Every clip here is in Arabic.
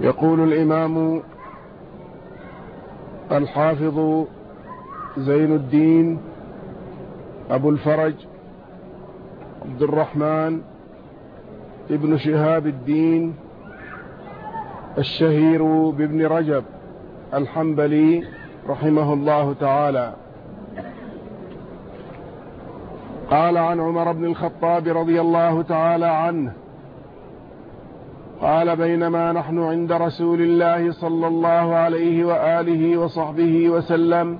يقول الإمام الحافظ زين الدين أبو الفرج عبد الرحمن ابن شهاب الدين الشهير بابن رجب الحنبلي رحمه الله تعالى. قال عن عمر بن الخطاب رضي الله تعالى عنه قال بينما نحن عند رسول الله صلى الله عليه وآله وصحبه وسلم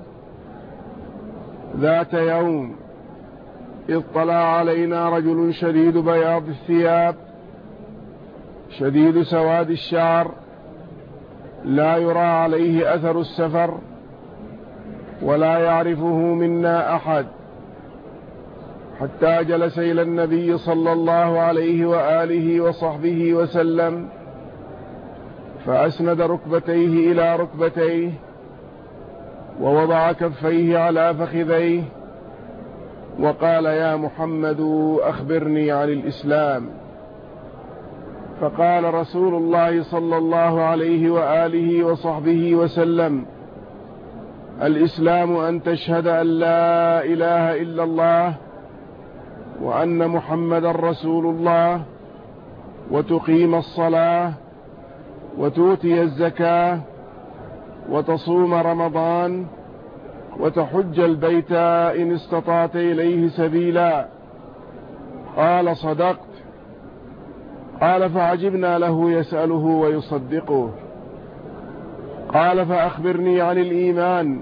ذات يوم اطلع علينا رجل شديد بياض الثياب شديد سواد الشعر لا يرى عليه أثر السفر ولا يعرفه منا أحد. حتى جلس إلى النبي صلى الله عليه وآله وصحبه وسلم فأسند ركبتيه إلى ركبتيه ووضع كفيه على فخذيه وقال يا محمد أخبرني عن الإسلام. فقال رسول الله صلى الله عليه وآله وصحبه وسلم الإسلام أن تشهد أن لا إله إلا الله وأن محمد رسول الله وتقيم الصلاة وتؤتي الزكاة وتصوم رمضان وتحج البيت إن استطعت إليه سبيلا. قال صدقت. قال فعجبنا له يسأله ويصدقه. قال فأخبرني عن الإيمان.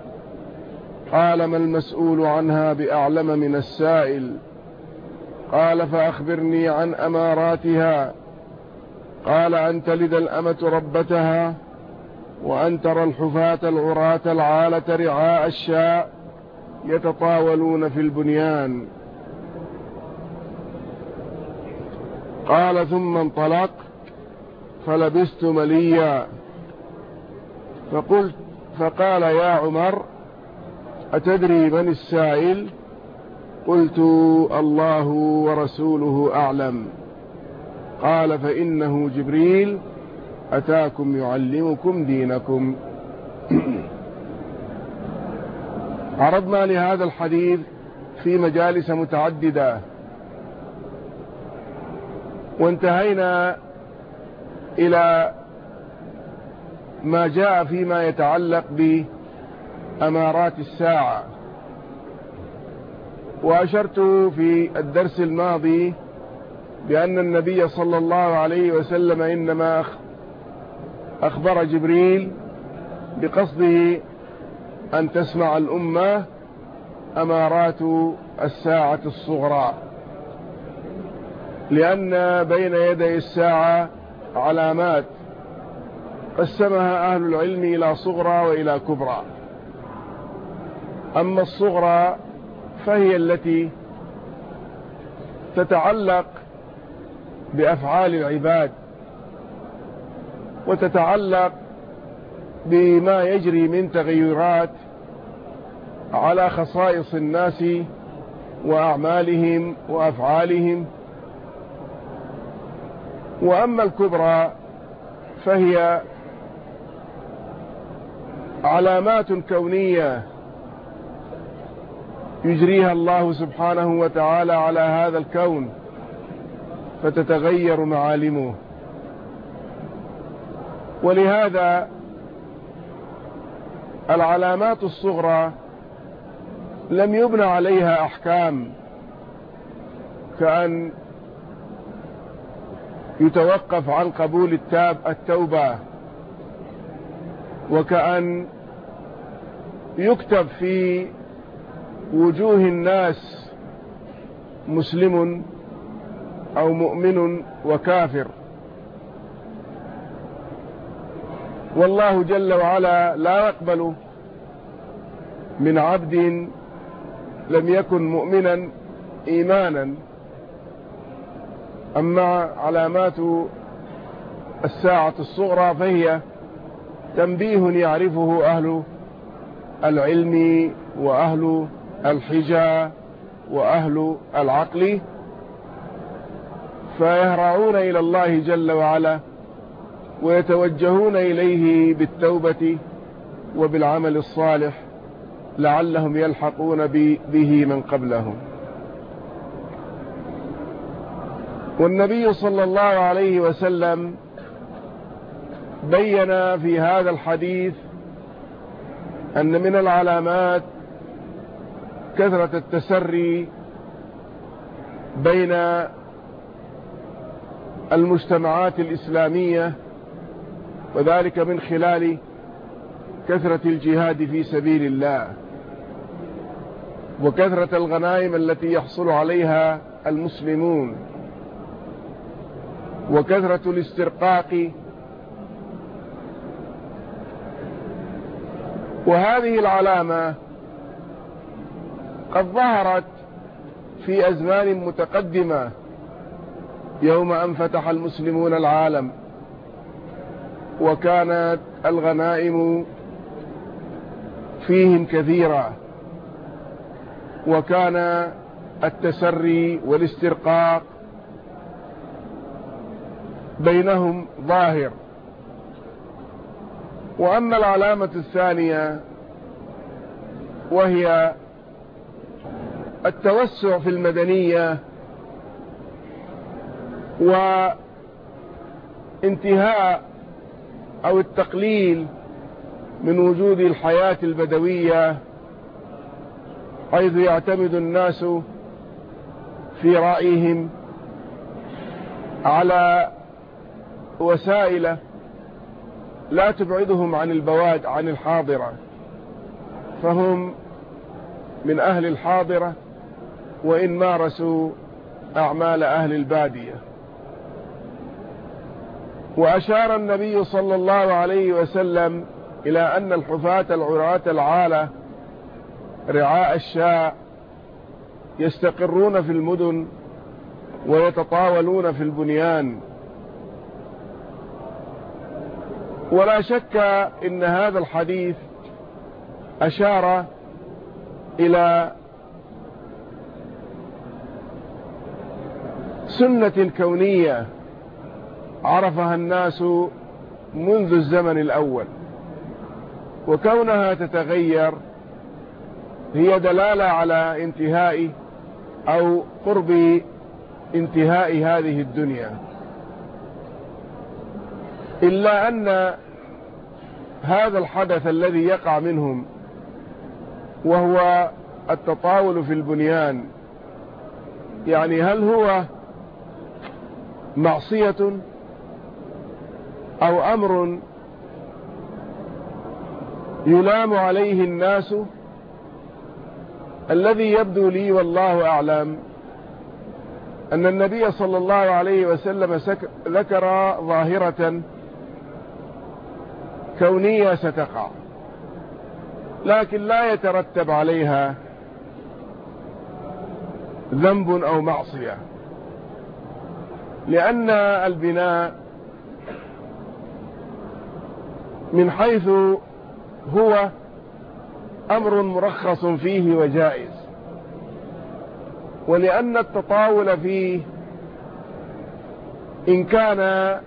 قال ما المسؤول عنها بأعلم من السائل. قال فأخبرني عن أماراتها. قال أن تلد الأمة ربتها وأن ترى الحفاة العراة العالة رعاء الشاء يتطاولون في البنيان. قال ثم انطلق فلبست مليا. فقلت فقال يا عمر أتدري من السائل؟ قلت الله ورسوله أعلم. قال فإنه جبريل أتاكم يعلمكم دينكم. عرضنا لهذا الحديث في مجالس متعددة. وانتهينا إلى ما جاء فيما يتعلق بأمارات الساعة. وأشرت في الدرس الماضي بأن النبي صلى الله عليه وسلم إنما أخبر جبريل بقصده أن تسمع الأمة أمارات الساعة الصغرى. لأن بين يدي الساعة علامات قسمها أهل العلم إلى صغرى وإلى كبرى. أما الصغرى فهي التي تتعلق بأفعال العباد وتتعلق بما يجري من تغيرات على خصائص الناس وأعمالهم وأفعالهم. وأما الكبرى فهي علامات كونية يجريها الله سبحانه وتعالى على هذا الكون فتتغير معالمه. ولهذا العلامات الصغرى لم يبنى عليها أحكام كأن يتوقف عن قبول التاب التوبة وكأن يكتب في وجوه الناس مسلم أو مؤمن وكافر. والله جل وعلا لا يقبل من عبد لم يكن مؤمنا إيمانا. أما علامات الساعة الصغرى فهي تنبيه يعرفه أهل العلم وأهل الحجة وأهل العقل فيهرعون إلى الله جل وعلا ويتوجهون إليه بالتوبة وبالعمل الصالح لعلهم يلحقون به من قبلهم. والنبي صلى الله عليه وسلم بين في هذا الحديث أن من العلامات كثرة التسري بين المجتمعات الإسلامية وذلك من خلال كثرة الجهاد في سبيل الله وكثرة الغنائم التي يحصل عليها المسلمون وكثرة الاسترقاق وهذه العلامة قد ظهرت في أزمان متقدمة يوم أن فتح المسلمون العالم وكانت الغنائم فيهم كثيرة وكان التسري والاسترقاق بينهم ظاهر. وأما العلامة الثانية وهي التوسع في المدنية وانتهاء أو التقليل من وجود الحياة البدوية حيث يعتمد الناس في رأيهم على وسائل لا تبعدهم عن البواد عن الحاضرة. فهم من أهل الحاضرة وإن مارسوا أعمال أهل البادية. وأشار النبي صلى الله عليه وسلم إلى أن الحفاة العراة العالة رعاء الشاء يستقرون في المدن ويتطاولون في البنيان. ولا شك إن هذا الحديث أشار إلى سنة كونية عرفها الناس منذ الزمن الأول. وكونها تتغير هي دلالة على انتهاء أو قرب انتهاء هذه الدنيا. إلا أن هذا الحدث الذي يقع منهم وهو التطاول في البنيان يعني هل هو معصية أو أمر يلام عليه الناس الذي يبدو لي والله أعلم أن النبي صلى الله عليه وسلم ذكر ظاهرة كونية ستقع لكن لا يترتب عليها ذنب أو معصية. لأن البناء من حيث هو أمر مرخص فيه وجائز. ولأن التطاول فيه إن كان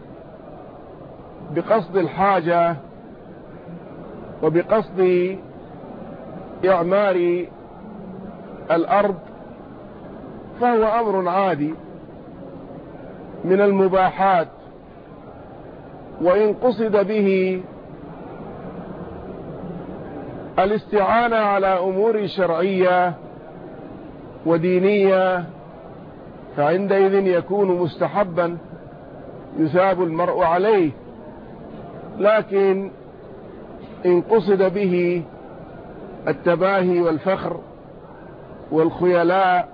بقصد الحاجة وبقصد إعمار الأرض فهو أمر عادي. من المباحات وإن قصد به الاستعانة على أمور شرعية ودينية فعندئذ يكون مستحبا يثاب المرء عليه. لكن إن قصد به التباهي والفخر والخيلاء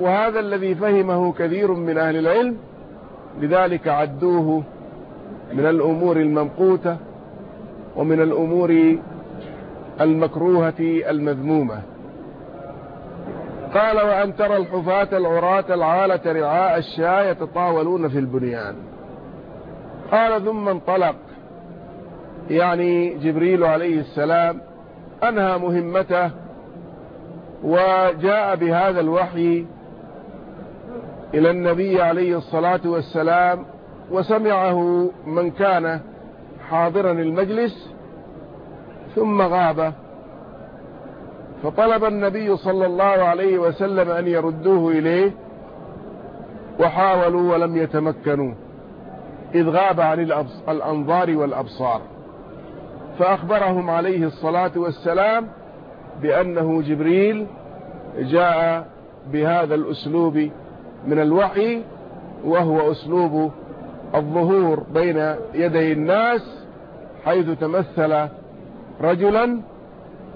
وهذا الذي فهمه كثير من أهل العلم لذلك عدوه من الأمور الممقوتة ومن الأمور المكروهة المذمومة. قال وأن ترى الحفاة العراة العالة رعاء الشاة يتطاولون في البنيان قال ثم انطلق يعني جبريل عليه السلام أنهى مهمته وجاء بهذا الوحي إلى النبي عليه الصلاة والسلام وسمعه من كان حاضرا المجلس ثم غاب. فطلب النبي صلى الله عليه وسلم أن يردوه إليه وحاولوا ولم يتمكنوا. إذ غاب عن الأنظار والأبصار. فأخبرهم عليه الصلاة والسلام بأنه جبريل جاء بهذا الأسلوب من الوحي وهو أسلوب الظهور بين يدي الناس حيث تمثل رجلا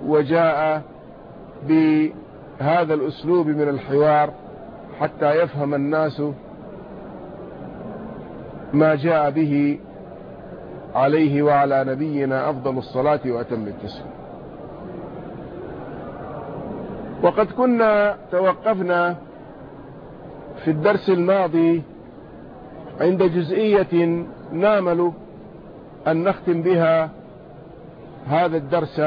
وجاء بهذا الأسلوب من الحوار حتى يفهم الناس ما جاء به عليه وعلى نبينا أفضل الصلاة وأتم التسليم. وقد كنا توقفنا في الدرس الماضي عند جزئية نامل أن نختم بها هذا الدرس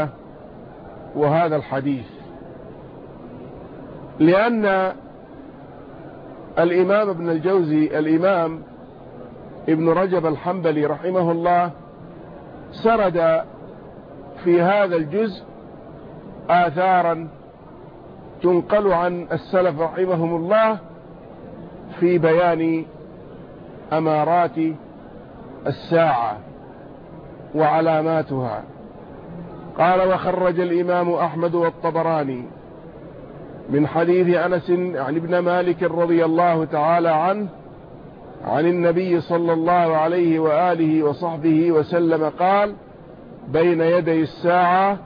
وهذا الحديث. لأن الإمام ابن الجوزي الإمام ابن رجب الحنبلي رحمه الله سرد في هذا الجزء آثارا تنقل عن السلف رحمهم الله في بيان أمارات الساعة وعلاماتها. قال وخرج الإمام أحمد والطبراني من حديث أنس عن ابن مالك رضي الله تعالى عنه عن النبي صلى الله عليه وآله وصحبه وسلم قال بين يدي الساعة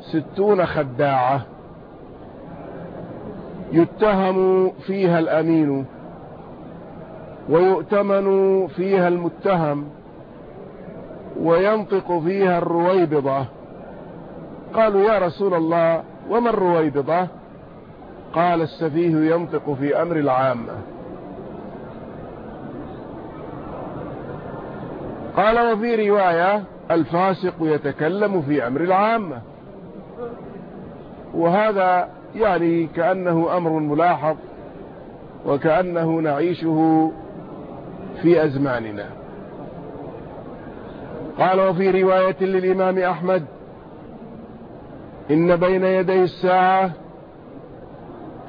ستون خداعة يتهم فيها الأمين. ويؤتمن فيها المتهم وينطق فيها الرويبضة. قالوا يا رسول الله وما الرويبضة؟ قال السفيه ينطق في أمر العامة. قال وفي رواية الفاسق يتكلم في أمر العامة. وهذا يعني كأنه أمر ملاحظ وكأنه نعيشه في أزماننا. قال وفي رواية للإمام أحمد إن بين يدي الساعة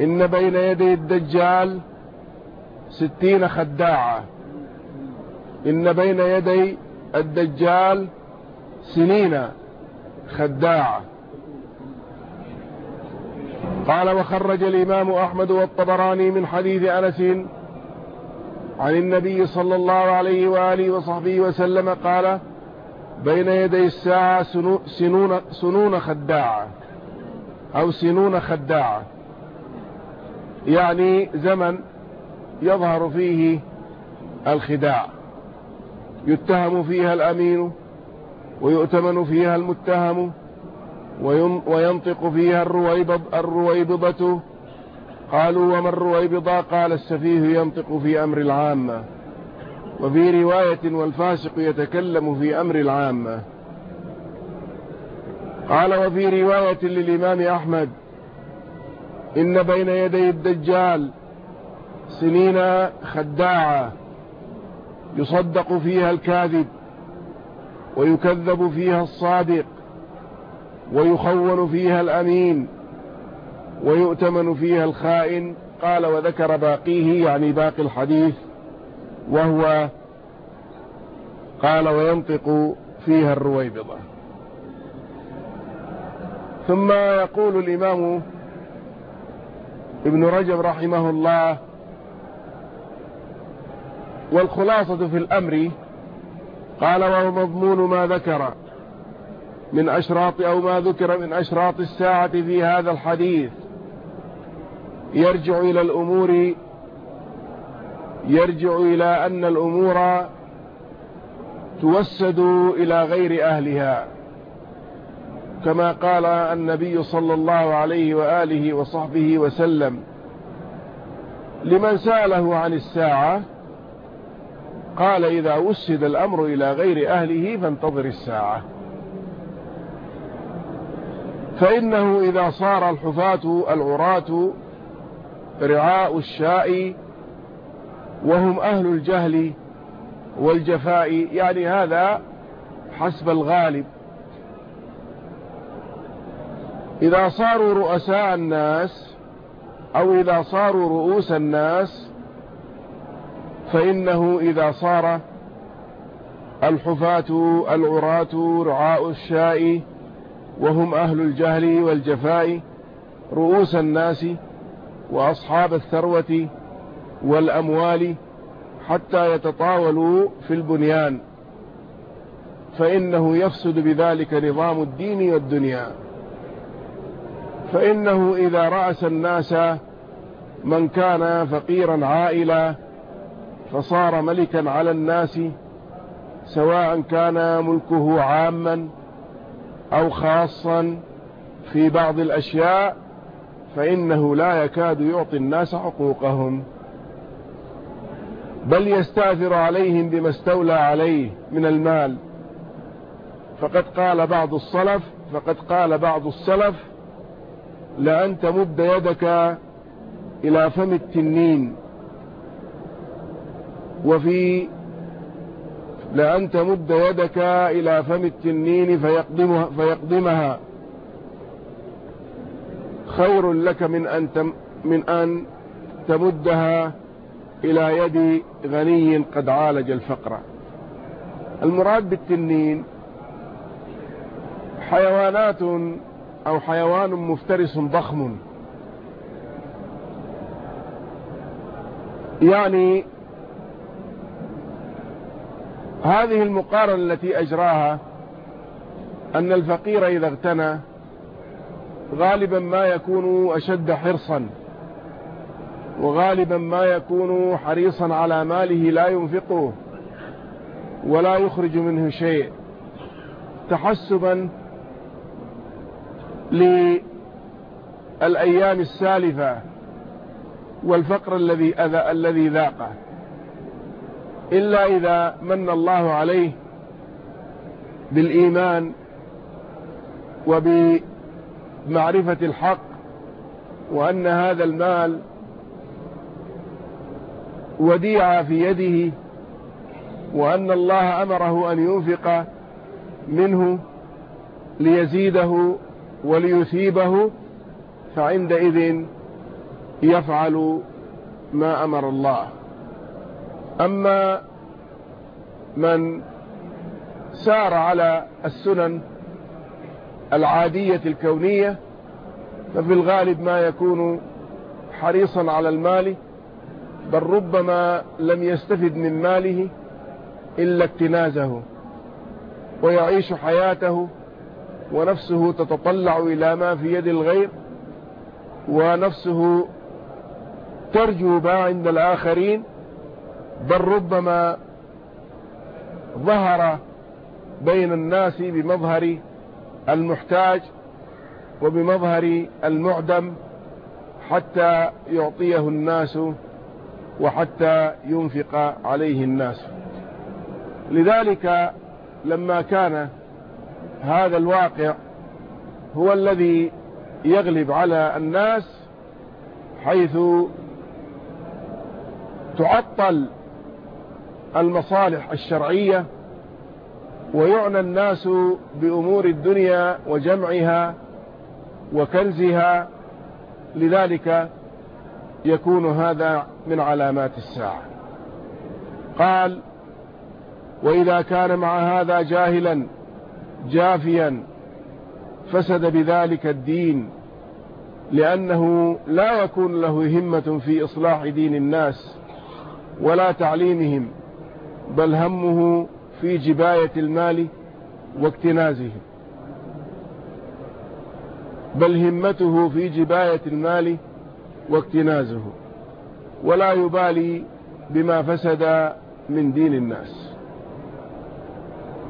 إن بين يدي الدجال ستين خداعة. إن بين يدي الدجال سنين خداعة. قال وخرج الإمام أحمد والطبراني من حديث أنس عن النبي صلى الله عليه وآله وصحبه وسلم قال بين يدي الساعة سنون, سنون خداعة أو سنون خداعة. يعني زمن يظهر فيه الخداع يتهم فيها الأمين ويؤتمن فيها المتهم وينطق فيها الرويبض الرويبضة قالوا وما الرويبضة قال السفيه ينطق في أمر العامة. وفي رواية والفاسق يتكلم في أمر العامة. قال وفي رواية للإمام أحمد إن بين يدي الدجال سنين خداعة يصدق فيها الكاذب ويكذب فيها الصادق ويخون فيها الأمين. ويؤتمن فيها الخائن قال وذكر باقيه يعني باقي الحديث وهو قال وينطق فيها الرويبضة. ثم يقول الإمام ابن رجب رحمه الله والخلاصة في الأمر قال وهو مضمون ما ذكر من أشراط أو ما ذكر من أشراط الساعة في هذا الحديث. يرجع إلى الأمور يرجع إلى أن الأمور توسد إلى غير أهلها. كما قال النبي صلى الله عليه وآله وصحبه وسلم لمن سأله عن الساعة قال إذا وسد الأمر إلى غير أهله فانتظر الساعة. فإنه إذا صار الحفاة العراة رعاء الشاء وهم أهل الجهل والجفاء. يعني هذا حسب الغالب. إذا صاروا رؤساء الناس أو إذا صاروا رؤوس الناس فإنه إذا صار الحفاة العراة رعاء الشاء وهم أهل الجهل والجفاء رؤوس الناس وأصحاب الثروة والأموال حتى يتطاولوا في البنيان فإنه يفسد بذلك نظام الدين والدنيا. فإنه إذا رأس الناس من كان فقيرا عائلا فصار ملكا على الناس سواء كان ملكه عاما أو خاصا في بعض الأشياء فإنه لا يكاد يعطي الناس حقوقهم. بل يستأثر عليهم بما استولى عليه من المال. فقد قال بعض الصلف فقد قال بعض السلف لأن تمد يدك إلى فم التنين. وفي لأن تمد يدك إلى فم التنين فيقدمها, فيقدمها. خير لك من أن, تم من أن تمدها إلى يد غني قد عالج الفقر. المراد بالتنين حيوانات أو حيوان مفترس ضخم. يعني هذه المقارنة التي أجراها أن الفقير إذا اغتنى غالبا ما يكون أشد حرصا وغالبا ما يكون حريصا على ماله لا ينفقه ولا يخرج منه شيء. تحسبا للأيام السالفة والفقر الذي أذى الذي ذاقه إلا إذا من الله عليه بالإيمان وبمعرفة الحق وأن هذا المال وديعة في يده وأن الله أمره أن ينفق منه ليزيده وليثيبه فعندئذ يفعل ما أمر الله. أما من سار على السنن العادية الكونية ففي الغالب ما يكون حريصا على المال بل ربما لم يستفد من ماله إلا اكتنازه ويعيش حياته ونفسه تتطلع إلى ما في يد الغير ونفسه ترجو ما عند الآخرين بل ربما ظهر بين الناس بمظهر المحتاج وبمظهر المعدم حتى يعطيه الناس وحتى ينفق عليه الناس. لذلك لما كان هذا الواقع هو الذي يغلب على الناس حيث تعطل المصالح الشرعية ويعنى الناس بأمور الدنيا وجمعها وكنزها لذلك يكون هذا من علامات الساعة. قال وإذا كان مع هذا جاهلا جافيا فسد بذلك الدين لأنه لا يكون له همة في إصلاح دين الناس ولا تعليمهم بل همه في جباية المال واكتنازه بل همته في جباية المال واكتنازه. ولا يبالي بما فسد من دين الناس.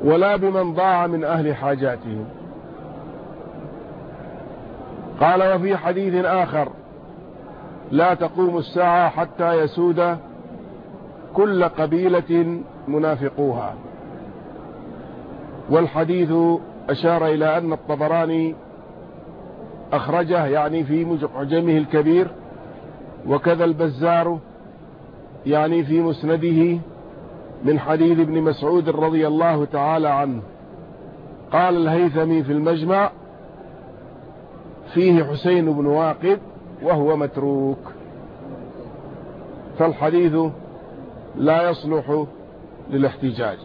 ولا بمن ضاع من أهل حاجاتهم. قال وفي حديث آخر لا تقوم الساعة حتى يسود كل قبيلة منافقوها. والحديث أشار إلى أن الطبراني أخرجه يعني في معجمه الكبير وكذا البزار يعني في مسنده من حديث ابن مسعود رضي الله تعالى عنه. قال الهيثمي في المجمع فيه حسين بن واقد وهو متروك. فالحديث لا يصلح للاحتجاج.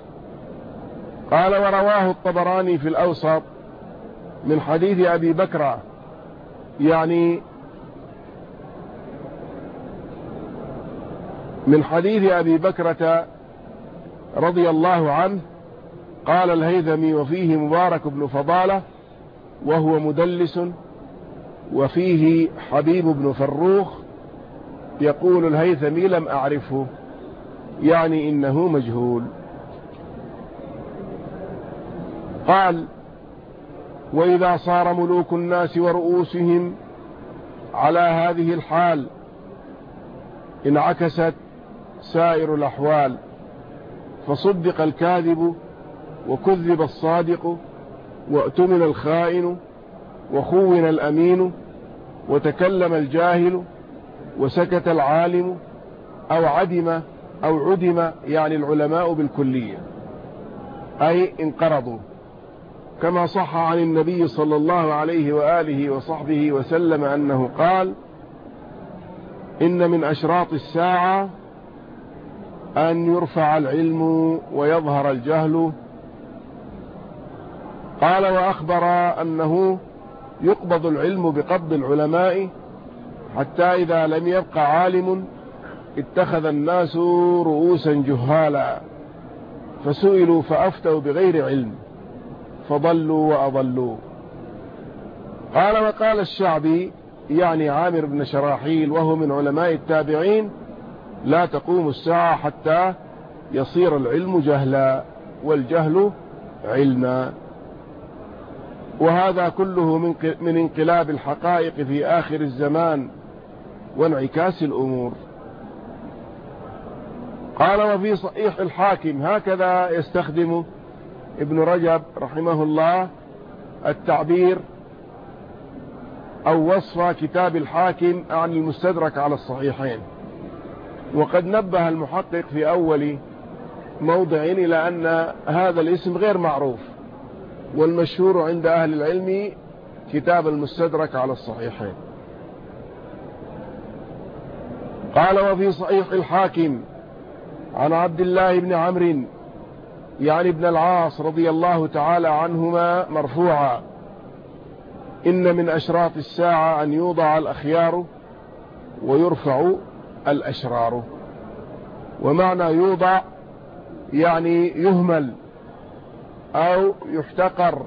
قال ورواه الطبراني في الأوسط من حديث أبي بكر يعني من حديث أبي بكرة رضي الله عنه قال الهيثمي وفيه مبارك بن فضالة وهو مدلس وفيه حبيب بن فروخ يقول الهيثمي لم أعرفه يعني إنه مجهول. قال وإذا صار ملوك الناس ورؤوسهم على هذه الحال انعكست سائر الأحوال فصدق الكاذب وكذب الصادق وأتمن الخائن وخون الأمين وتكلم الجاهل وسكت العالم أو عدم أو عدم يعني العلماء بالكلية أي انقرضوا. كما صح عن النبي صلى الله عليه وآله وصحبه وسلم أنه قال إن من أشراط الساعة أن يرفع العلم ويظهر الجهل. قال وأخبر أنه يقبض العلم بقبض العلماء حتى إذا لم يبق عالم اتخذ الناس رؤوسا جهالا فسئلوا فأفتوا بغير علم. فضلوا وأضلوا. قال وقال الشعبي يعني عامر بن شراحيل وهو من علماء التابعين لا تقوم الساعة حتى يصير العلم جهلا والجهل علما. وهذا كله من انقلاب الحقائق في آخر الزمان وانعكاس الأمور. قال وفي صحيح الحاكم هكذا يستخدم ابن رجب رحمه الله التعبير أو وصف كتاب الحاكم عن المستدرك على الصحيحين. وقد نبه المحقق في أول موضع إلى أن هذا الاسم غير معروف والمشهور عند أهل العلم كتاب المستدرك على الصحيحين. قال وفي صحيح الحاكم عن عبد الله بن عمرو يعني ابن العاص رضي الله تعالى عنهما مرفوعا. إن من أشراط الساعة أن يوضع الأخيار ويرفع الأشرار. ومعنى يوضع يعني يهمل أو يحتقر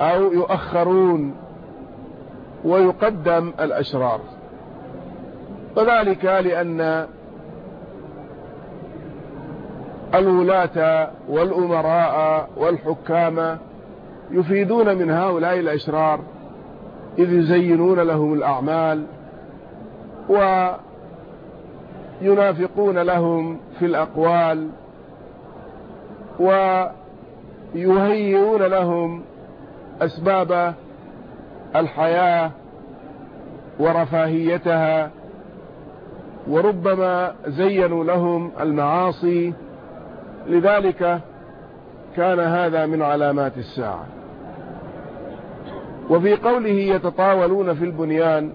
أو يؤخرون ويقدم الأشرار. وذلك لأن الولاة والأمراء والحكام يفيدون من هؤلاء الأشرار إذ يزينون لهم الأعمال وينافقون لهم في الأقوال ويهيئون لهم أسباب الحياة ورفاهيتها وربما زينوا لهم المعاصي لذلك كان هذا من علامات الساعة. وفي قوله يتطاولون في البنيان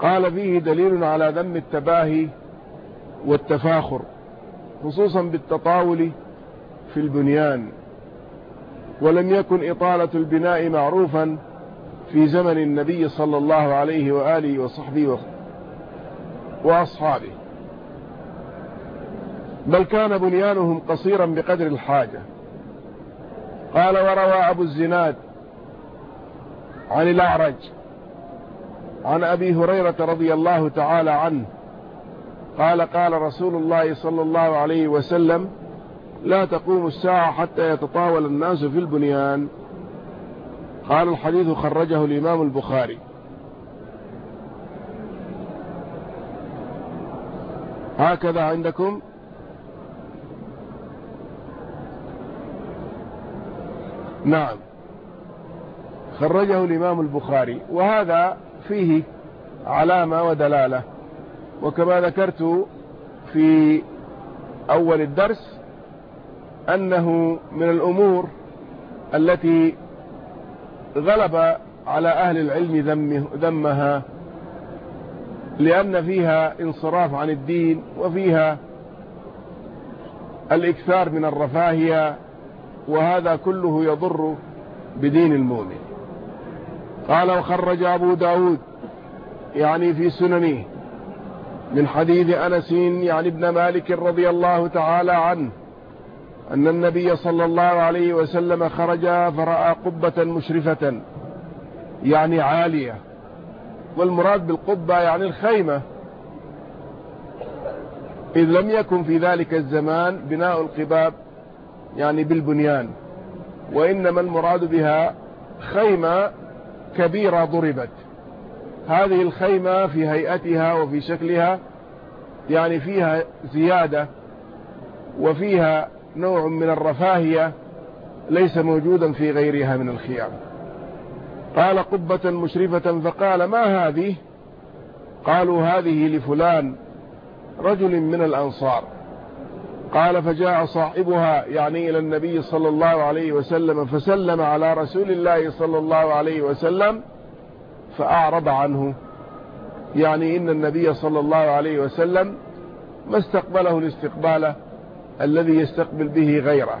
قال فيه دليل على ذم التباهي والتفاخر خصوصا بالتطاول في البنيان. ولم يكن إطالة البناء معروفا في زمن النبي صلى الله عليه وآله وصحبه وأصحابه. بل كان بنيانهم قصيرا بقدر الحاجة. قال وروى أبو الزناد عن الأعرج عن أبي هريرة رضي الله تعالى عنه قال قال رسول الله صلى الله عليه وسلم لا تقوم الساعة حتى يتطاول الناس في البنيان. قال الحديث خرجه الإمام البخاري. هكذا عندكم؟ نعم. خرجه الإمام البخاري. وهذا فيه علامة ودلالة. وكما ذكرت في أول الدرس أنه من الأمور التي غلب على أهل العلم ذمها لأن فيها انصراف عن الدين وفيها الإكثار من الرفاهية وهذا كله يضر بدين المؤمن. قال وخرج أبو داود يعني في سننه من حديث أنس يعني ابن مالك رضي الله تعالى عنه أن النبي صلى الله عليه وسلم خرج فرأى قبة مشرفة يعني عالية. والمراد بالقبة يعني الخيمة. إذ لم يكن في ذلك الزمان بناء القباب يعني بالبنيان وإنما المراد بها خيمة كبيرة ضربت. هذه الخيمة في هيئتها وفي شكلها يعني فيها زيادة وفيها نوع من الرفاهية ليس موجودا في غيرها من الخيام. قال قبة مشرفة فقال ما هذه؟ قالوا هذه لفلان رجل من الأنصار. قال فجاء صاحبها يعني إلى النبي صلى الله عليه وسلم فسلم على رسول الله صلى الله عليه وسلم فأعرض عنه. يعني إن النبي صلى الله عليه وسلم ما استقبله الاستقبال الذي يستقبل به غيره.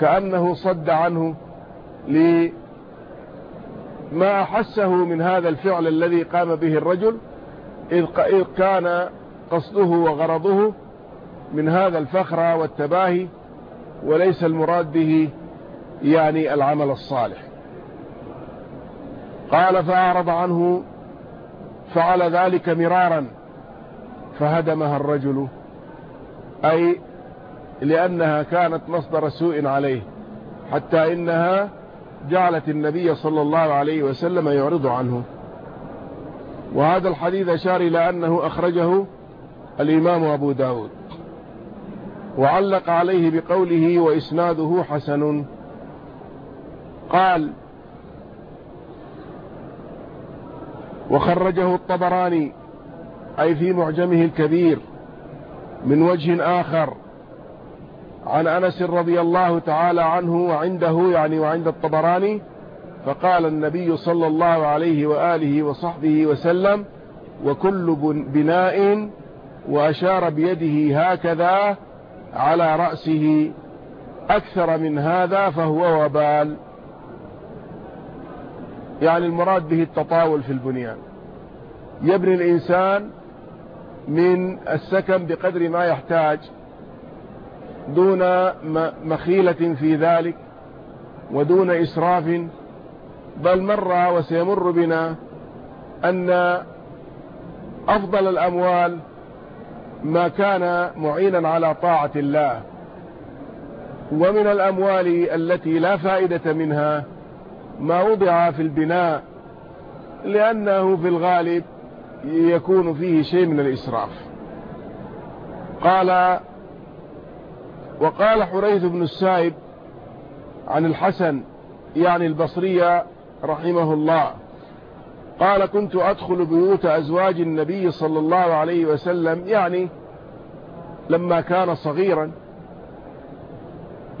كأنه صد عنه لما أحسه من هذا الفعل الذي قام به الرجل إذ كان قصده وغرضه من هذا الفخر والتباهي وليس المراد به يعني العمل الصالح. قال فأعرض عنه فعل ذلك مرارا فهدمها الرجل. أي لأنها كانت مصدر سوء عليه حتى إنها جعلت النبي صلى الله عليه وسلم يعرض عنه. وهذا الحديث أشار إلى أنه أخرجه الإمام أبو داود. وعلق عليه بقوله وإسناده حسن. قال وخرجه الطبراني أي في معجمه الكبير من وجه آخر عن أنس رضي الله تعالى عنه وعنده يعني وعند الطبراني فقال النبي صلى الله عليه وآله وصحبه وسلم وكل بناء وأشار بيده هكذا على رأسه أكثر من هذا فهو وبال. يعني المراد به التطاول في البنيان. يبني الإنسان من السكن بقدر ما يحتاج دون مخيلة في ذلك ودون إسراف. بل مر وسيمر بنا أن أفضل الأموال ما كان معينا على طاعة الله. ومن الأموال التي لا فائدة منها ما وضع في البناء لأنه في الغالب يكون فيه شيء من الإسراف. قال وقال حريث بن السائب عن الحسن يعني البصرية رحمه الله قال كنت أدخل بيوت أزواج النبي صلى الله عليه وسلم يعني لما كان صغيرا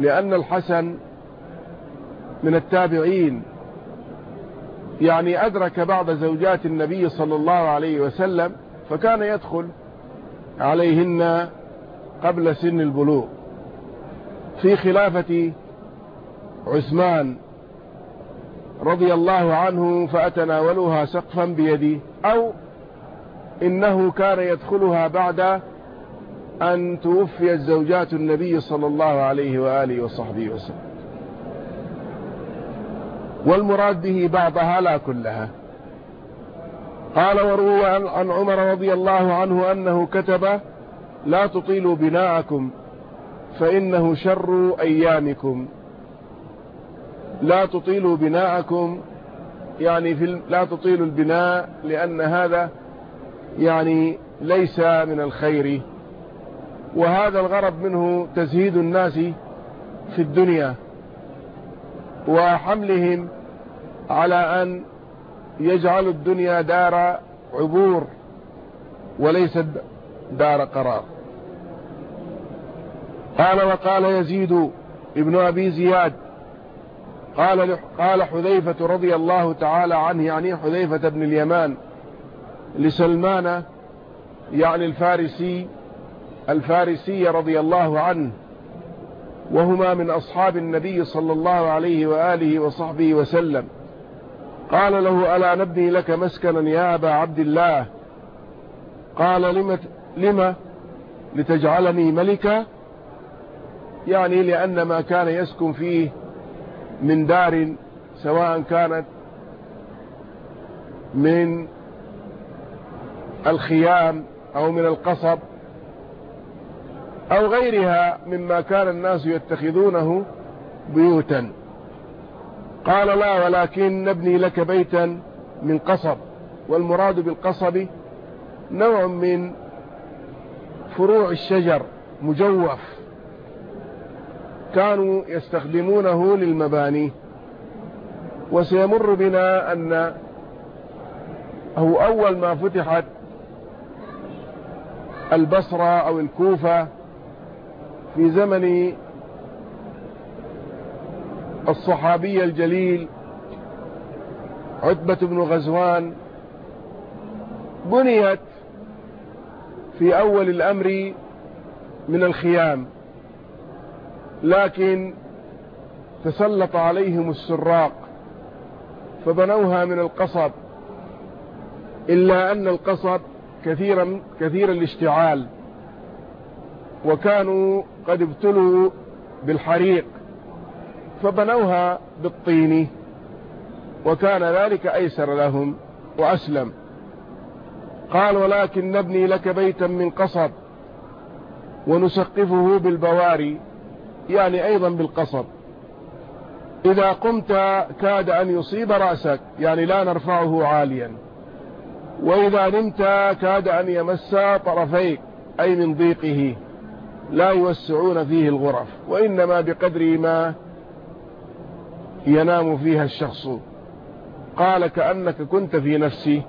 لأن الحسن من التابعين. يعني أدرك بعض زوجات النبي صلى الله عليه وسلم فكان يدخل عليهن قبل سن البلوغ. في خلافة عثمان رضي الله عنه فأتناولها سقفا بيدي أو إنه كان يدخلها بعد أن توفيت زوجات النبي صلى الله عليه وآله وصحبه وسلم. والمراد به بعضها لا كلها. قال وروى عن عمر رضي الله عنه أنه كتب لا تطيلوا بناءكم فإنه شر أيامكم. لا تطيلوا بناءكم يعني في لا تطيلوا البناء لأن هذا يعني ليس من الخير. وهذا الغرض منه تزهيد الناس في الدنيا وحملهم على أن يجعلوا الدنيا دار عبور وليست دار قرار. قال وقال يزيد ابن أبي زياد قال قال حذيفة رضي الله تعالى عنه يعني حذيفة بن اليمان لسلمان يعني الفارسي الفارسي رضي الله عنه وهما من أصحاب النبي صلى الله عليه وآله وصحبه وسلم. قال له ألا نبني لك مسكنا يا أبا عبد الله؟ قال لم, لم لتجعلني ملكا؟ يعني لأن ما كان يسكن فيه من دار سواء كانت من الخيام أو من القصب أو غيرها مما كان الناس يتخذونه بيوتا. قال لا ولكن نبني لك بيتا من قصب والمراد بالقصب نوع من فروع الشجر مجوف. كانوا يستخدمونه للمباني. وسيمر بنا أن هو أول ما فتحت البصرة أو الكوفة في زمن الصحابي الجليل عتبة بن غزوان. بنيت في أول الأمر من الخيام. لكن تسلط عليهم السراق فبنوها من القصب إلا أن القصب كثيرا كثير الاشتعال وكانوا قد ابتلوا بالحريق فبنوها بالطين وكان ذلك أيسر لهم وأسلم. قال ولكن نبني لك بيتا من قصب ونسقفه بالبواري يعني أيضا بالقصب إذا قمت كاد أن يصيب رأسك يعني لا نرفعه عاليا. وإذا نمت كاد أن يمس طرفيك أي من ضيقه. لا يوسعون فيه الغرف وإنما بقدر ما ينام فيها الشخص. قال كأنك كنت في نفسي.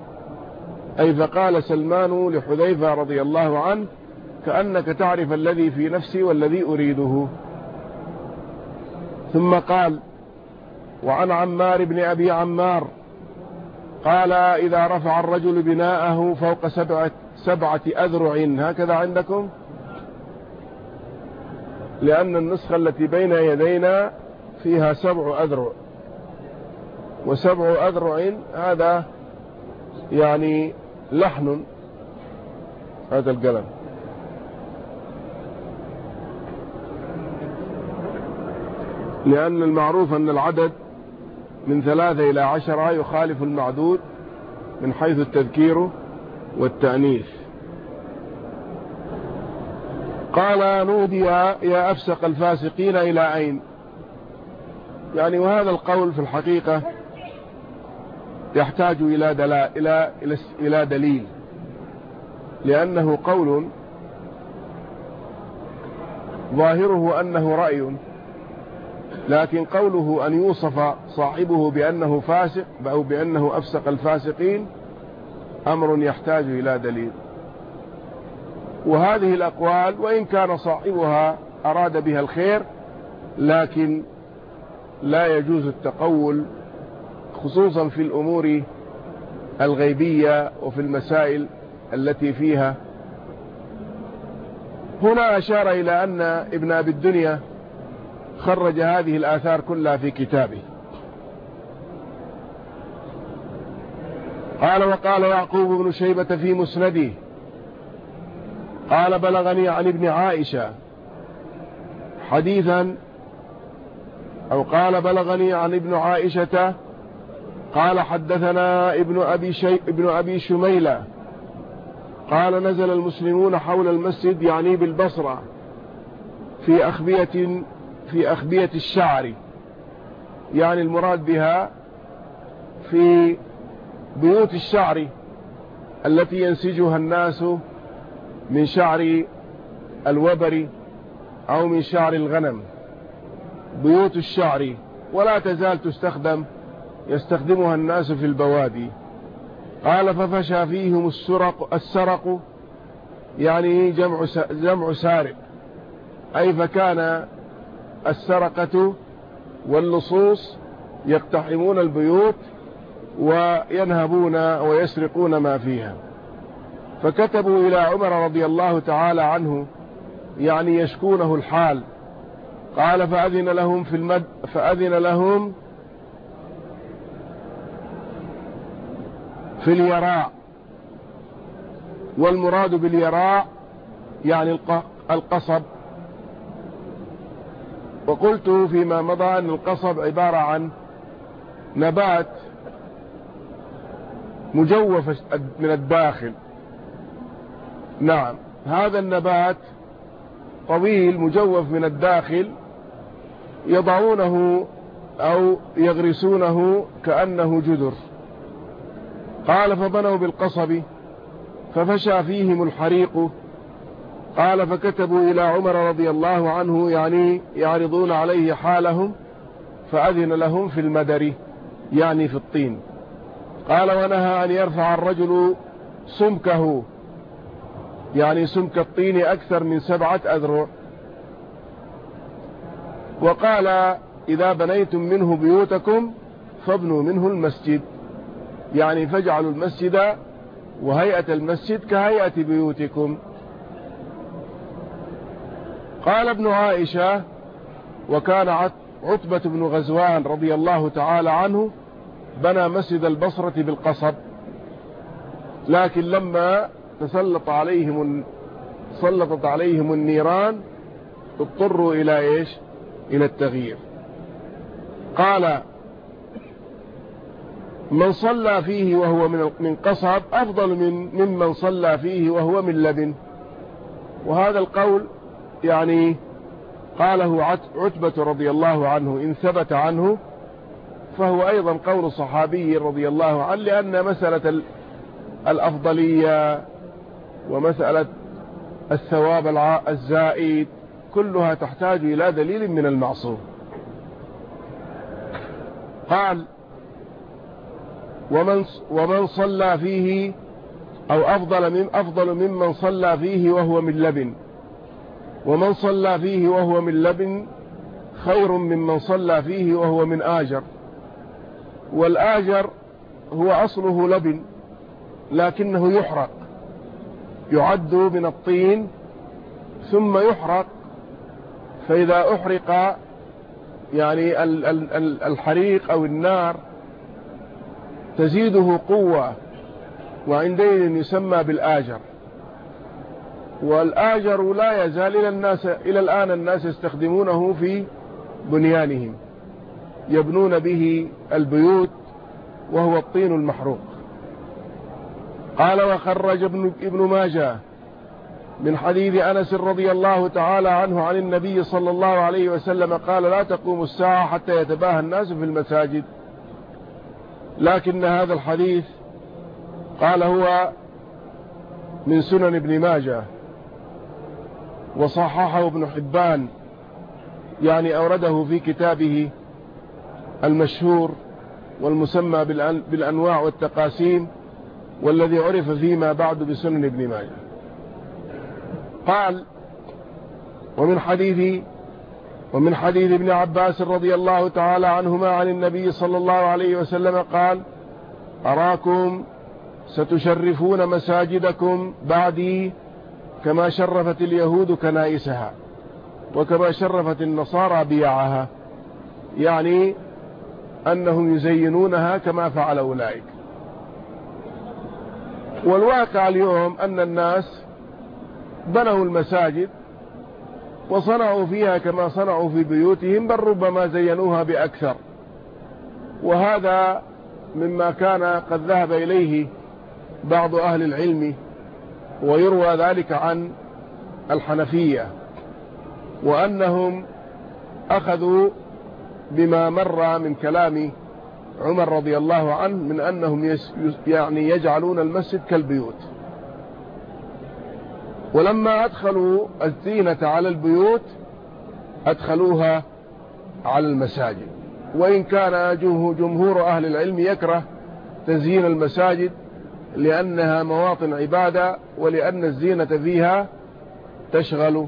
أي فقال سلمان لحذيفة رضي الله عنه كأنك تعرف الذي في نفسي والذي أريده. ثم قال وعن عمار بن أبي عمار قال إذا رفع الرجل بناءه فوق سبعة, سبعة أذرع هكذا عندكم؟ لأن النسخة التي بين يدينا فيها سبع أذرع. وسبع أذرع هذا يعني لحن هذا القلم. لأن المعروف أن العدد من ثلاثة إلى عشرة يخالف المعدود من حيث التذكير والتأنيث. قال نودي يا أفسق الفاسقين إلى أين؟ يعني وهذا القول في الحقيقة يحتاج إلى, دلا إلى, إلى دليل. لأنه قول ظاهره أنه رأي. لكن قوله أن يوصف صاحبه بأنه فاسق أو بأنه أفسق الفاسقين أمر يحتاج إلى دليل. وهذه الأقوال وإن كان صاحبها أراد بها الخير لكن لا يجوز التقول خصوصا في الأمور الغيبية وفي المسائل التي فيها. هنا أشار إلى أن ابن أبي الدنيا خرج هذه الآثار كلها في كتابه. قال وقال يعقوب بن شيبة في مسنده. قال بلغني عن ابن عائشة حديثا أو قال بلغني عن ابن عائشة قال حدثنا ابن أبي, شي ابن أبي شميلة. قال نزل المسلمون حول المسجد يعني بالبصرة في أخبية في أخبية الشعر. يعني المراد بها في بيوت الشعر التي ينسجها الناس من شعر الوبر أو من شعر الغنم. بيوت الشعر ولا تزال تستخدم يستخدمها الناس في البوادي. قال ففشى فيهم السرق, السرق يعني جمع, جمع سارق. أي فكان السرقة واللصوص يقتحمون البيوت وينهبون ويسرقون ما فيها. فكتبوا إلى عمر رضي الله تعالى عنه يعني يشكونه الحال. قال فأذن لهم في المد فأذن لهم في اليراع والمراد باليراع يعني القصب. وقلت فيما مضى أن القصب عبارة عن نبات مجوف من الداخل. نعم هذا النبات طويل مجوف من الداخل يضعونه أو يغرسونه كأنه جدر قال فبنوا بالقصب ففشى فيهم الحريق قال فكتبوا إلى عمر رضي الله عنه يعني يعرضون عليه حالهم فأذن لهم في المدر يعني في الطين. قال ونهى أن يرفع الرجل سمكه يعني سمك الطين أكثر من سبعة أذرع. وقال إذا بنيتم منه بيوتكم فابنوا منه المسجد. يعني فاجعلوا المسجد وهيئة المسجد كهيئة بيوتكم. قال ابن عائشة وكان عتبة بن غزوان رضي الله تعالى عنه بنى مسجد البصرة بالقصب. لكن لما تسلط عليهم سلطت عليهم النيران اضطروا إلى إيش؟ إلى التغيير. قال من صلى فيه وهو من من قصب أفضل من ممن صلى فيه وهو من لبن. وهذا القول يعني قاله عتبة رضي الله عنه إن ثبت عنه فهو أيضا قول صحابي رضي الله عنه لأن مسألة الأفضلية ومسألة الثواب الزائد كلها تحتاج إلى دليل من المعصوم. قال ومن, ومن صلى فيه أو أفضل من أفضل ممن صلى فيه وهو من لبن. ومن صلى فيه وهو من لبن خير ممن صلى فيه وهو من آجر. والآجر هو أصله لبن لكنه يحرق يعد من الطين ثم يحرق. فإذا أحرق يعني الحريق أو النار تزيده قوة وعندئذ يسمى بالآجر. والآجر لا يزال إلى, الناس إلى الآن الناس يستخدمونه في بنيانهم يبنون به البيوت وهو الطين المحروق. قال وخرج ابن, ابن ماجه من حديث أنس رضي الله تعالى عنه عن النبي صلى الله عليه وسلم قال لا تقوم الساعة حتى يتباهى الناس في المساجد. لكن هذا الحديث قال هو من سنن ابن ماجه. وصححه ابن حبان يعني أورده في كتابه المشهور والمسمى بالأنواع والتقاسيم والذي عرف فيما بعد بسنن ابن ماجه. قال ومن حديث ومن حديث ابن عباس رضي الله تعالى عنهما عن النبي صلى الله عليه وسلم قال أراكم ستشرفون مساجدكم بعدي كما شرفت اليهود كنائسها وكما شرفت النصارى بيعها. يعني أنهم يزينونها كما فعل أولئك. والواقع اليوم أن الناس بنوا المساجد وصنعوا فيها كما صنعوا في بيوتهم بل ربما زينوها بأكثر. وهذا مما كان قد ذهب إليه بعض أهل العلم ويروى ذلك عن الحنفية وأنهم أخذوا بما مر من كلام عمر رضي الله عنه من أنهم يعني يجعلون المسجد كالبيوت. ولما أدخلوا الزينة على البيوت أدخلوها على المساجد. وإن كان جمهور أهل العلم يكره تزيين المساجد لأنها مواطن عبادة ولأن الزينة فيها تشغل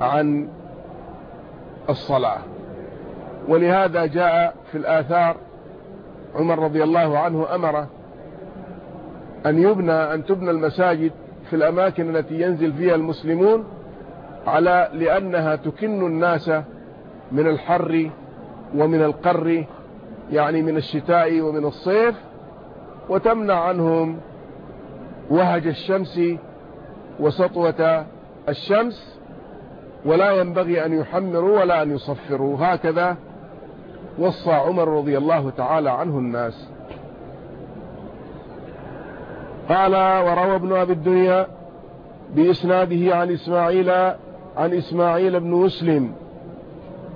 عن الصلاة. ولهذا جاء في الآثار عمر رضي الله عنه أمر أن يبنى أن تبنى المساجد في الأماكن التي ينزل فيها المسلمون على لأنها تكن الناس من الحر ومن القر يعني من الشتاء ومن الصيف وتمنع عنهم وهج الشمس وسطوة الشمس ولا ينبغي أن يحمروا ولا أن يصفروا. هكذا وصى عمر رضي الله تعالى عنه الناس. قال وروى ابن أبي الدنيا بإسناده عن إسماعيل عن إسماعيل بن مسلم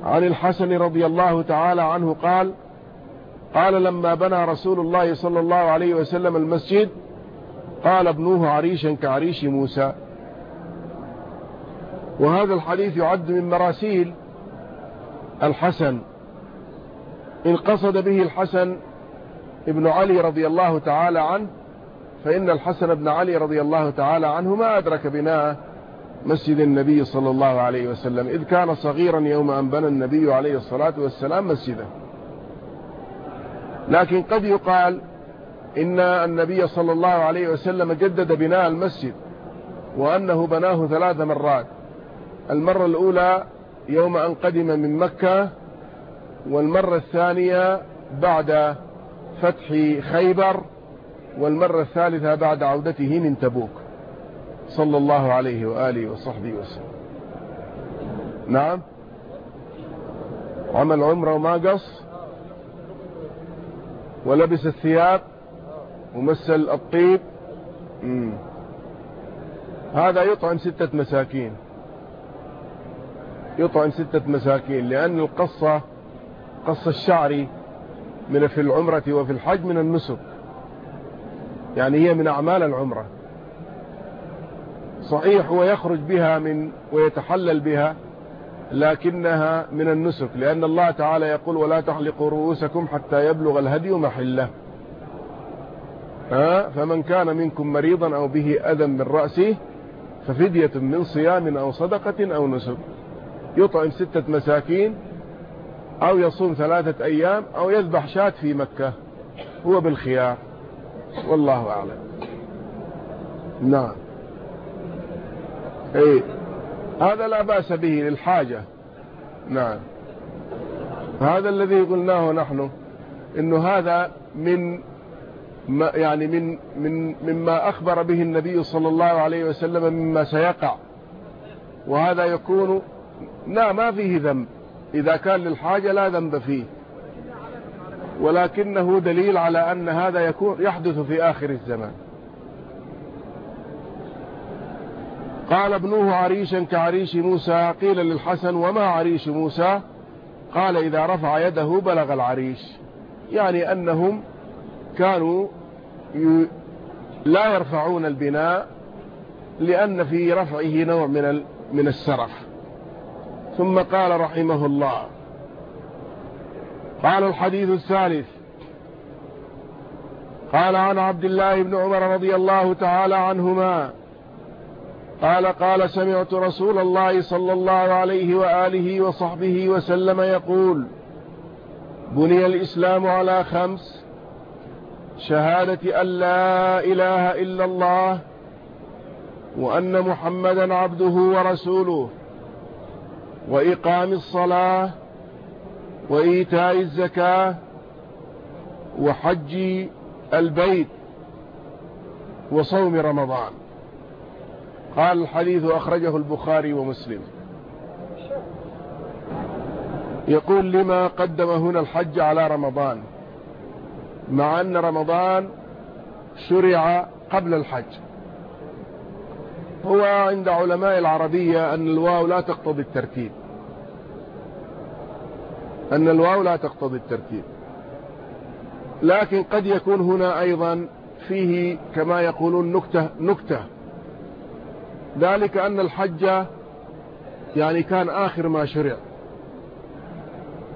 عن الحسن رضي الله تعالى عنه قال قال لما بنى رسول الله صلى الله عليه وسلم المسجد قال ابنوه عريشا كعريش موسى. وهذا الحديث يعد من مراسيل الحسن. إن قصد به الحسن ابن علي رضي الله تعالى عنه فإن الحسن بن علي رضي الله تعالى عنه ما أدرك بناء مسجد النبي صلى الله عليه وسلم إذ كان صغيرا يوم أن بنى النبي عليه الصلاة والسلام مسجده. لكن قد يقال إن النبي صلى الله عليه وسلم جدد بناء المسجد وأنه بناه ثلاث مرات. المرة الأولى يوم أن قدم من مكة والمرة الثانية بعد فتح خيبر والمرة الثالثة بعد عودته من تبوك. صلى الله عليه وآله وصحبه وسلم. نعم. عمل عمرة وما قص؟ ولبس الثياب ومثل الطيب. هذا يطعم ستة مساكين. يطعم ستة مساكين لأن القصة قص الشعر من في العمرة وفي الحج من النسك. يعني هي من أعمال العمرة. صحيح هو يخرج بها من ويتحلل بها لكنها من النسك لأن الله تعالى يقول ولا تحلقوا رؤوسكم حتى يبلغ الهدي محله. فمن كان منكم مريضا أو به أذى من رأسه ففدية من صيام أو صدقة أو نسك. يطعم ستة مساكين أو يصوم ثلاثة أيام أو يذبح شاة في مكة. هو بالخيار. والله أعلم. نعم. إيه. هذا لا بأس به للحاجة. نعم. هذا الذي قلناه نحن إنه هذا من ما يعني من من مما أخبر به النبي صلى الله عليه وسلم مما سيقع. وهذا يكون لا ما فيه ذنب. إذا كان للحاجة لا ذنب فيه. ولكنه دليل على أن هذا يكون يحدث في آخر الزمان. قال ابنوه عريشا كعريش موسى قيل للحسن وما عريش موسى؟ قال إذا رفع يده بلغ العريش. يعني أنهم كانوا لا يرفعون البناء لأن في رفعه نوع من من السرف ثم قال رحمه الله. قال الحديث الثالث. قال عن عبد الله بن عمر رضي الله تعالى عنهما قال قال سمعت رسول الله صلى الله عليه وآله وصحبه وسلم يقول بني الإسلام على خمس شهادة أن لا إله إلا الله وأن محمدا عبده ورسوله وإقام الصلاة وإيتاء الزكاة وحج البيت وصوم رمضان. قال الحديث أخرجه البخاري ومسلم. يقول لما قدم هنا الحج على رمضان مع أن رمضان شرع قبل الحج. هو عند علماء العربية أن الواو لا تقتضي الترتيب. أن الواو لا تقتضي الترتيب. لكن قد يكون هنا أيضا فيه كما يقولون نكتة, نكتة. ذلك أن الحج يعني كان آخر ما شرع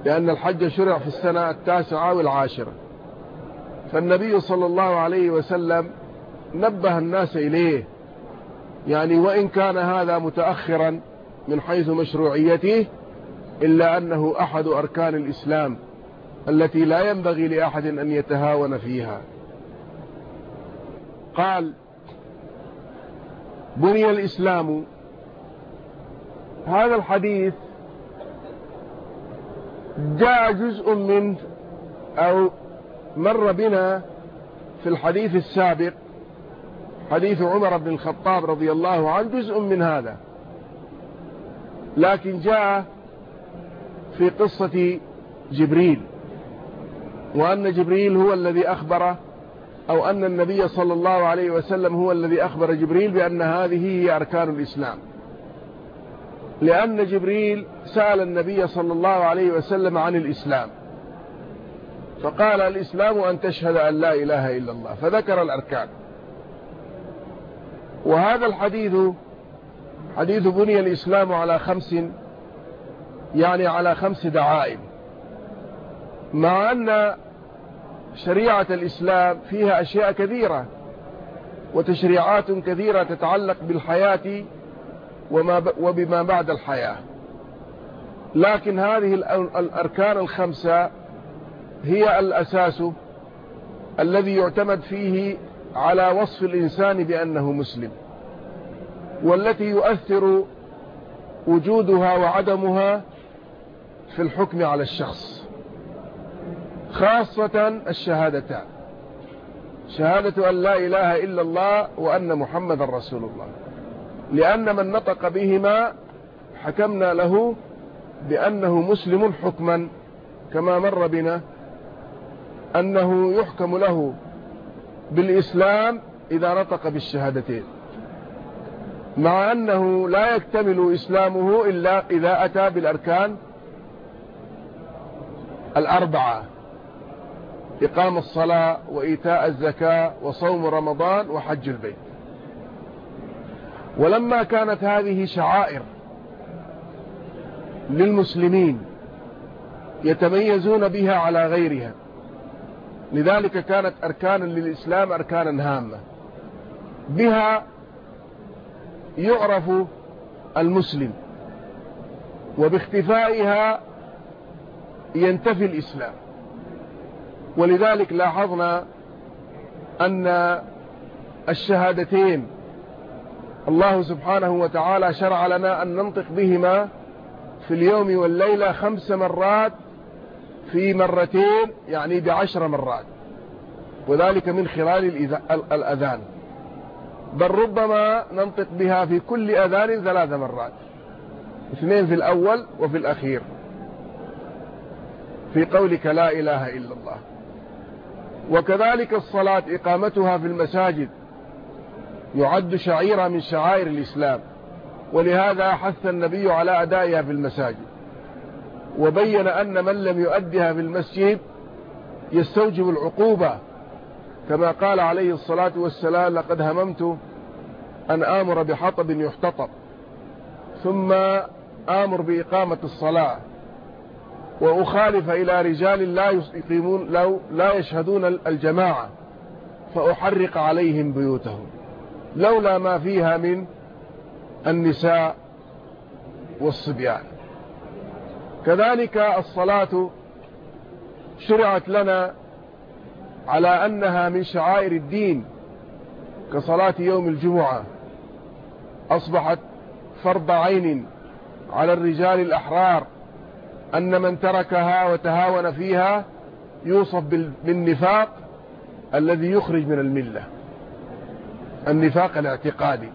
لأن الحج شرع في السنة التاسعة والعاشرة. فالنبي صلى الله عليه وسلم نبه الناس إليه يعني وإن كان هذا متأخرا من حيث مشروعيته إلا أنه أحد أركان الإسلام التي لا ينبغي لأحد أن يتهاون فيها. قال بني الإسلام. هذا الحديث جاء جزء من أو مر بنا في الحديث السابق حديث عمر بن الخطاب رضي الله عنه جزء من هذا. لكن جاء في قصة جبريل وأن جبريل هو الذي أخبر أو أن النبي صلى الله عليه وسلم هو الذي أخبر جبريل بأن هذه هي أركان الإسلام. لأن جبريل سأل النبي صلى الله عليه وسلم عن الإسلام. فقال الإسلام أن تشهد أن لا إله إلا الله. فذكر الأركان. وهذا الحديث حديث بني الإسلام على خمس يعني على خمس دعائم. مع أن شريعة الإسلام فيها أشياء كثيرة وتشريعات كثيرة تتعلق بالحياة وما وبما بعد الحياة. لكن هذه الأركان الخمسة هي الأساس الذي يعتمد فيه على وصف الإنسان بأنه مسلم والتي يؤثر وجودها وعدمها في الحكم على الشخص. خاصة الشهادتان. شهادة أن لا إله إلا الله وأن محمد رسول الله. لأن من نطق بهما حكمنا له بأنه مسلم حكما كما مر بنا أنه يحكم له بالإسلام إذا نطق بالشهادتين. مع أنه لا يكتمل إسلامه إلا إذا أتى بالأركان الأربعة. إقام الصلاة وإيتاء الزكاة وصوم رمضان وحج البيت. ولما كانت هذه شعائر للمسلمين يتميزون بها على غيرها لذلك كانت أركانا للإسلام أركانا هامة. بها يعرف المسلم وباختفائها ينتفي الإسلام. ولذلك لاحظنا أن الشهادتين الله سبحانه وتعالى شرع لنا أن ننطق بهما في اليوم والليلة خمس مرات في مرتين يعني بعشر مرات وذلك من خلال الأذان. بل ربما ننطق بها في كل أذان ثلاث مرات اثنين في الأول وفي الأخير. في قولك لا إله إلا الله. وكذلك الصلاة إقامتها في المساجد يعد شعيرة من شعائر الإسلام ولهذا حث النبي على أدائها في المساجد وبين أن من لم يؤدها في المسجد يستوجب العقوبة كما قال عليه الصلاة والسلام لقد هممت أن آمر بحطب يحتطب ثم آمر بإقامة الصلاة. وأخالف إلى رجال لا يقيمون لو لا يشهدون الجماعة فأحرق عليهم بيوتهم. لولا ما فيها من النساء والصبيان. كذلك الصلاة شرعت لنا على أنها من شعائر الدين كصلاة يوم الجمعة. أصبحت فرض عين على الرجال الأحرار أن من تركها وتهاون فيها يوصف بالنفاق الذي يخرج من الملة. النفاق الاعتقادي.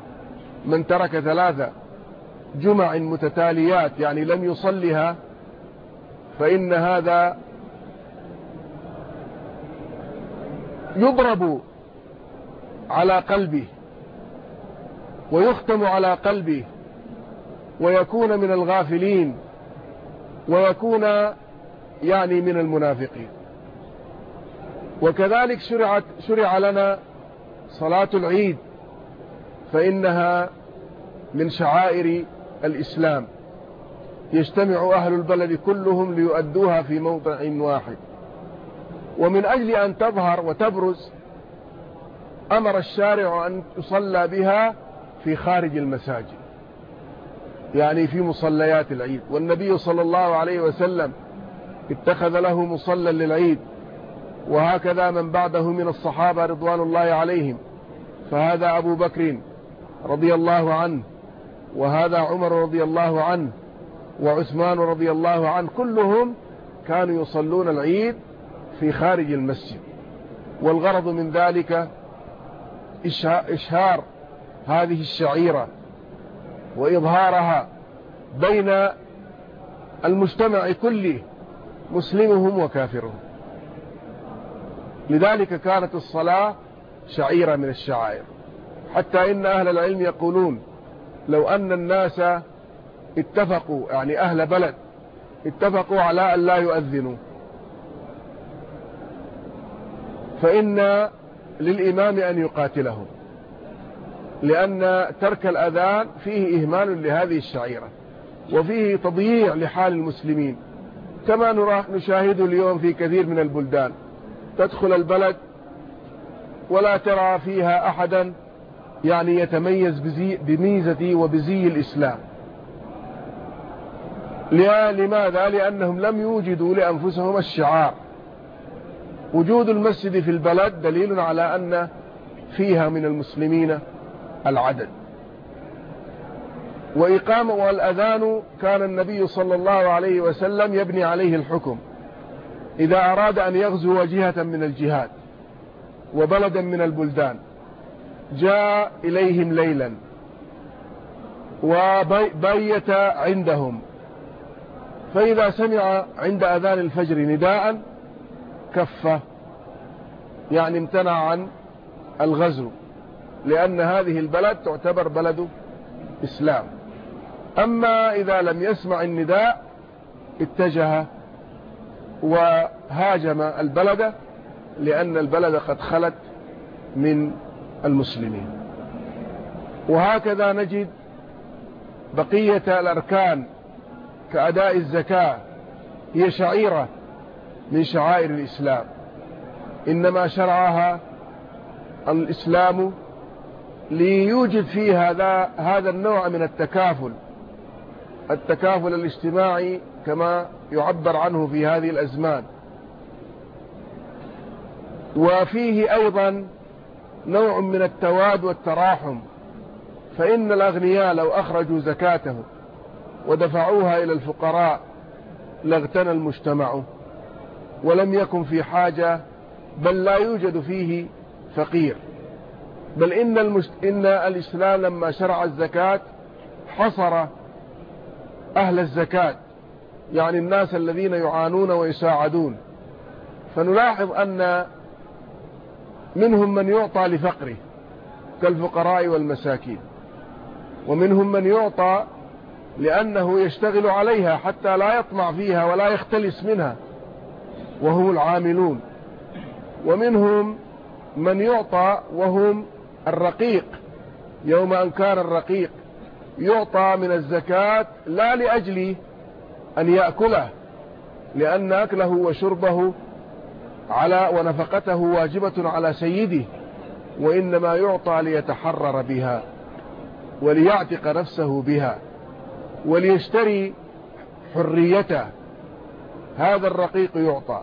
من ترك ثلاثة جمع متتاليات يعني لم يصلها فإن هذا يضرب على قلبه ويختم على قلبه ويكون من الغافلين. ويكون يعني من المنافقين. وكذلك شرعت شرع لنا صلاة العيد فإنها من شعائر الإسلام. يجتمع أهل البلد كلهم ليؤدوها في موضع واحد. ومن أجل أن تظهر وتبرز أمر الشارع أن يصلى بها في خارج المساجد. يعني في مصليات العيد. والنبي صلى الله عليه وسلم اتخذ له مصلى للعيد. وهكذا من بعده من الصحابة رضوان الله عليهم. فهذا أبو بكر رضي الله عنه وهذا عمر رضي الله عنه وعثمان رضي الله عنه كلهم كانوا يصلون العيد في خارج المسجد. والغرض من ذلك إشهار هذه الشعيرة وإظهارها بين المجتمع كله مسلمهم وكافرهم. لذلك كانت الصلاة شعيرة من الشعائر. حتى إن أهل العلم يقولون لو أن الناس اتفقوا يعني أهل بلد اتفقوا على أن لا يؤذنوا. فإن للإمام أن يقاتلهم. لأن ترك الأذان فيه إهمال لهذه الشعيرة وفيه تضييع لحال المسلمين. كما نشاهد اليوم في كثير من البلدان تدخل البلد ولا ترى فيها أحدا يعني يتميز بميزة وبزي الإسلام. لماذا؟ لأنهم لم يوجدوا لأنفسهم الشعار. وجود المسجد في البلد دليل على أن فيها من المسلمين العدد. وإقامة والأذان كان النبي صلى الله عليه وسلم يبني عليه الحكم. إذا أراد أن يغزو جهة من الجهات وبلدا من البلدان جاء إليهم ليلا وبيت عندهم. فإذا سمع عند أذان الفجر نداء كف يعني امتنع عن الغزو. لأن هذه البلد تعتبر بلد إسلام. أما إذا لم يسمع النداء اتجه وهاجم البلد لأن البلد قد خلت من المسلمين. وهكذا نجد بقية الأركان كأداء الزكاة هي شعيرة من شعائر الإسلام. إنما شرعها الإسلام ليوجد فيه هذا هذا النوع من التكافل التكافل الاجتماعي كما يعبر عنه في هذه الأزمان. وفيه أيضا نوع من التواد والتراحم فإن الأغنياء لو أخرجوا زكاته ودفعوها إلى الفقراء لاغتنى المجتمع ولم يكن في حاجة بل لا يوجد فيه فقير. بل إن, المست... إن الإسلام لما شرع الزكاة حصر أهل الزكاة يعني الناس الذين يعانون ويساعدون. فنلاحظ أن منهم من يعطى لفقره كالفقراء والمساكين ومنهم من يعطى لأنه يشتغل عليها حتى لا يطمع فيها ولا يختلس منها وهم العاملون. ومنهم من يعطى وهم الرقيق يوم أن كان الرقيق يعطى من الزكاة لا لأجل أن يأكله لأن أكله وشربه على ونفقته واجبة على سيده وإنما يعطى ليتحرر بها وليعتق نفسه بها وليشتري حريته. هذا الرقيق يعطى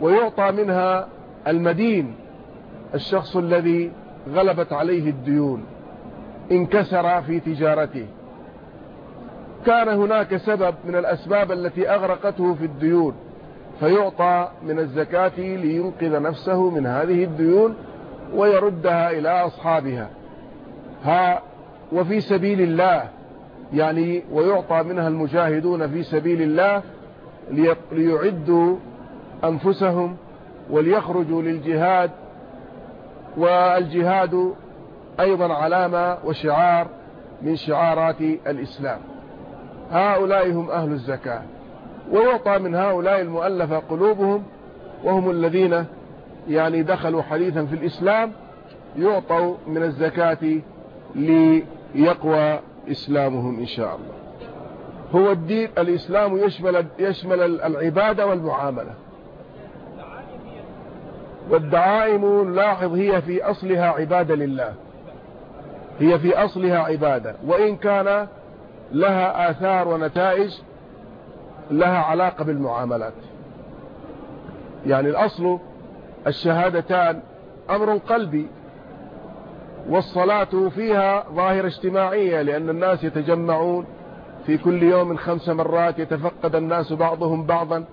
ويعطى منها المدين الشخص الذي غلبت عليه الديون انكسر في تجارته. كان هناك سبب من الأسباب التي أغرقته في الديون فيعطى من الزكاة لينقذ نفسه من هذه الديون ويردها إلى أصحابها. ها وفي سبيل الله يعني ويعطى منها المجاهدون في سبيل الله ليعدوا أنفسهم وليخرجوا للجهاد والجهاد أيضا علامة وشعار من شعارات الإسلام. هؤلاء هم أهل الزكاة. ويعطى من هؤلاء المؤلفة قلوبهم وهم الذين يعني دخلوا حديثا في الإسلام يعطوا من الزكاة ليقوى إسلامهم إن شاء الله. هو الدين الإسلام يشمل, يشمل العبادة والمعاملة. والدعائم نلاحظ هي في أصلها عبادة لله. هي في أصلها عبادة. وإن كان لها آثار ونتائج لها علاقة بالمعاملات. يعني الأصل الشهادتان أمر قلبي والصلاة فيها ظاهرة اجتماعية لأن الناس يتجمعون في كل يوم خمس مرات يتفقد الناس بعضهم بعضا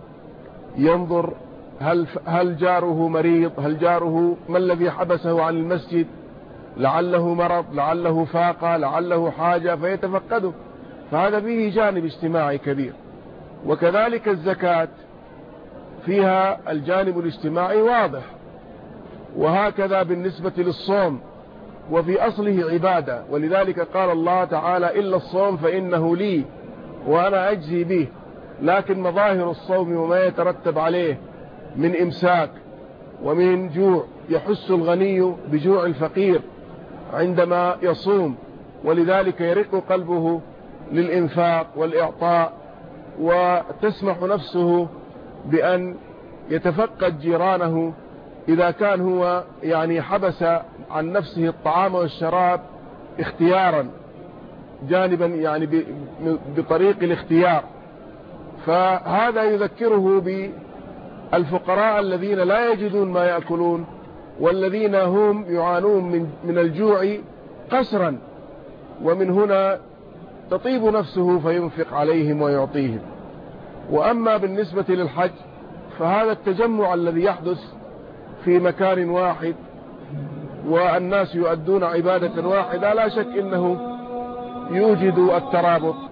ينظر هل, هل جاره مريض؟ هل جاره ما الذي حبسه عن المسجد؟ لعله مرض لعله فاقة لعله حاجة فيتفقده. فهذا فيه جانب اجتماعي كبير. وكذلك الزكاة فيها الجانب الاجتماعي واضح. وهكذا بالنسبة للصوم وفي أصله عبادة. ولذلك قال الله تعالى إلا الصوم فإنه لي وأنا أجزي به. لكن مظاهر الصوم وما يترتب عليه من إمساك ومن جوع يحس الغني بجوع الفقير عندما يصوم ولذلك يرق قلبه للإنفاق والإعطاء وتسمح نفسه بأن يتفقد جيرانه إذا كان هو يعني حبس عن نفسه الطعام والشراب اختيارا جانبا يعني بطريق الاختيار. فهذا يذكره بالفقراء الذين لا يجدون ما يأكلون والذين هم يعانون من, من الجوع قسرا. ومن هنا تطيب نفسه فينفق عليهم ويعطيهم. وأما بالنسبة للحج فهذا التجمع الذي يحدث في مكان واحد والناس يؤدون عبادة واحدة لا شك إنه يوجد الترابط.